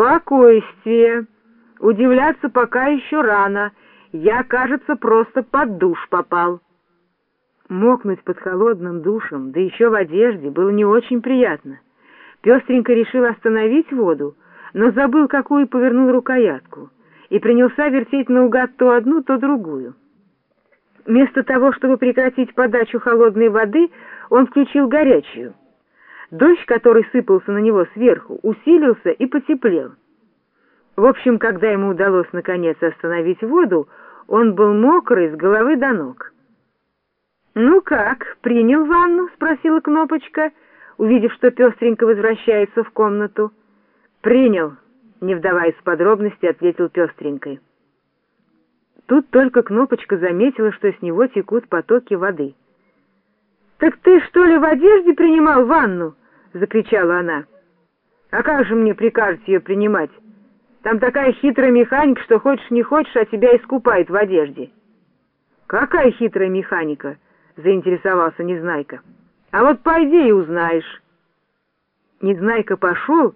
«Спокойствие. Удивляться пока еще рано. Я, кажется, просто под душ попал». Мокнуть под холодным душем, да еще в одежде, было не очень приятно. Пестренько решил остановить воду, но забыл, какую повернул рукоятку, и принялся вертеть наугад то одну, то другую. Вместо того, чтобы прекратить подачу холодной воды, он включил горячую. Дождь, который сыпался на него сверху, усилился и потеплел. В общем, когда ему удалось наконец остановить воду, он был мокрый с головы до ног. «Ну как, принял ванну?» — спросила Кнопочка, увидев, что пестренько возвращается в комнату. «Принял», — не вдаваясь в подробности, ответил пестренькой. Тут только Кнопочка заметила, что с него текут потоки воды. «Так ты, что ли, в одежде принимал ванну?» — закричала она. «А как же мне прикажете ее принимать? Там такая хитрая механика, что хочешь не хочешь, а тебя искупает в одежде». «Какая хитрая механика?» — заинтересовался Незнайка. «А вот пойди и узнаешь». Незнайка пошел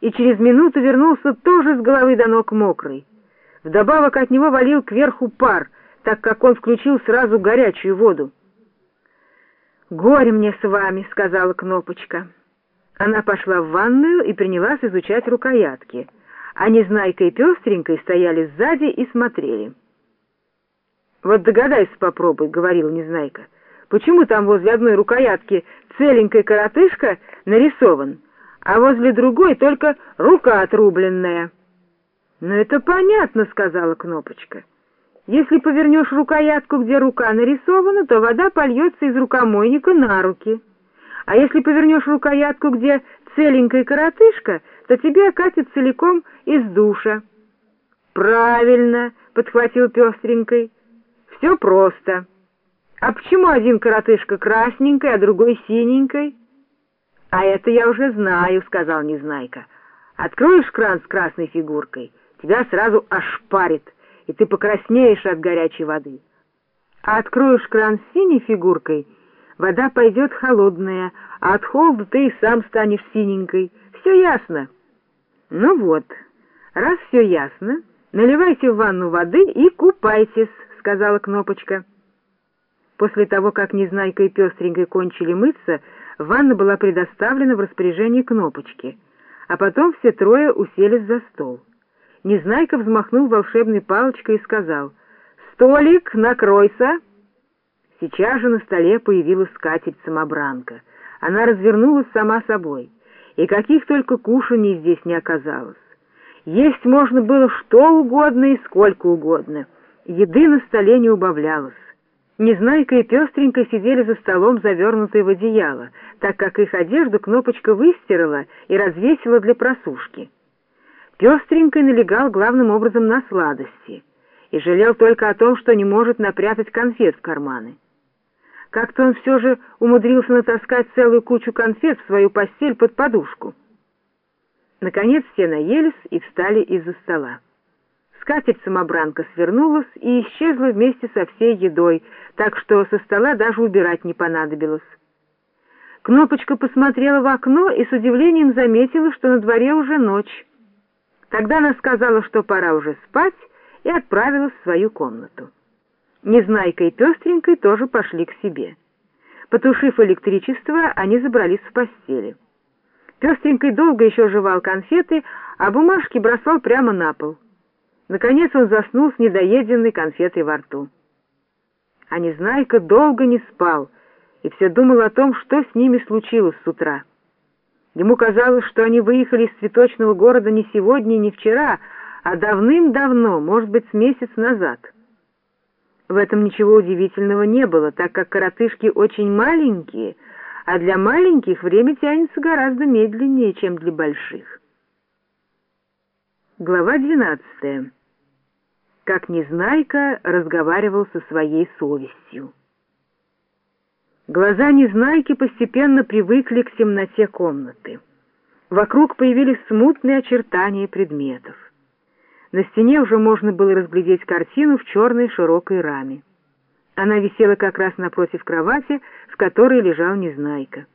и через минуту вернулся тоже с головы до ног мокрый. Вдобавок от него валил кверху пар, так как он включил сразу горячую воду. «Горе мне с вами», — сказала Кнопочка. Она пошла в ванную и принялась изучать рукоятки, а Незнайка и Пестренькой стояли сзади и смотрели. «Вот догадайся попробуй», — говорил Незнайка, — «почему там возле одной рукоятки целенькая коротышка нарисован, а возле другой только рука отрубленная?» «Ну это понятно», — сказала Кнопочка. «Если повернешь рукоятку, где рука нарисована, то вода польется из рукомойника на руки. А если повернешь рукоятку, где целенькая коротышка, то тебе окатит целиком из душа». «Правильно», — подхватил пестренькой. Все просто. А почему один коротышка красненькой, а другой синенькой? А это я уже знаю, сказал Незнайка. Откроешь кран с красной фигуркой, тебя сразу ошпарит, и ты покраснеешь от горячей воды. А откроешь кран с синей фигуркой, вода пойдет холодная, а от холода ты и сам станешь синенькой. Все ясно? Ну вот, раз все ясно, наливайте в ванну воды и купайтесь сказала Кнопочка. После того, как Незнайка и Пестренькой кончили мыться, ванна была предоставлена в распоряжение Кнопочки, а потом все трое уселись за стол. Незнайка взмахнул волшебной палочкой и сказал «Столик, накройся!» Сейчас же на столе появилась скатерть-самобранка. Она развернулась сама собой, и каких только кушаний здесь не оказалось. Есть можно было что угодно и сколько угодно — Еды на столе не убавлялось. Незнайка и Пестренька сидели за столом, завернутые в одеяло, так как их одежду Кнопочка выстирала и развесила для просушки. Пестренька налегал главным образом на сладости и жалел только о том, что не может напрятать конфет в карманы. Как-то он все же умудрился натаскать целую кучу конфет в свою постель под подушку. Наконец все наелись и встали из-за стола. Скатерть-самобранка свернулась и исчезла вместе со всей едой, так что со стола даже убирать не понадобилось. Кнопочка посмотрела в окно и с удивлением заметила, что на дворе уже ночь. Тогда она сказала, что пора уже спать, и отправилась в свою комнату. Незнайка и Пестренькой тоже пошли к себе. Потушив электричество, они забрались в постели. Пестренькой долго еще жевал конфеты, а бумажки бросал прямо на пол. Наконец он заснул с недоеденной конфетой во рту. А Незнайка долго не спал и все думал о том, что с ними случилось с утра. Ему казалось, что они выехали из цветочного города не сегодня и не вчера, а давным-давно, может быть, с месяц назад. В этом ничего удивительного не было, так как коротышки очень маленькие, а для маленьких время тянется гораздо медленнее, чем для больших. Глава двенадцатая как Незнайка разговаривал со своей совестью. Глаза Незнайки постепенно привыкли к темноте комнаты. Вокруг появились смутные очертания предметов. На стене уже можно было разглядеть картину в черной широкой раме. Она висела как раз напротив кровати, в которой лежал Незнайка.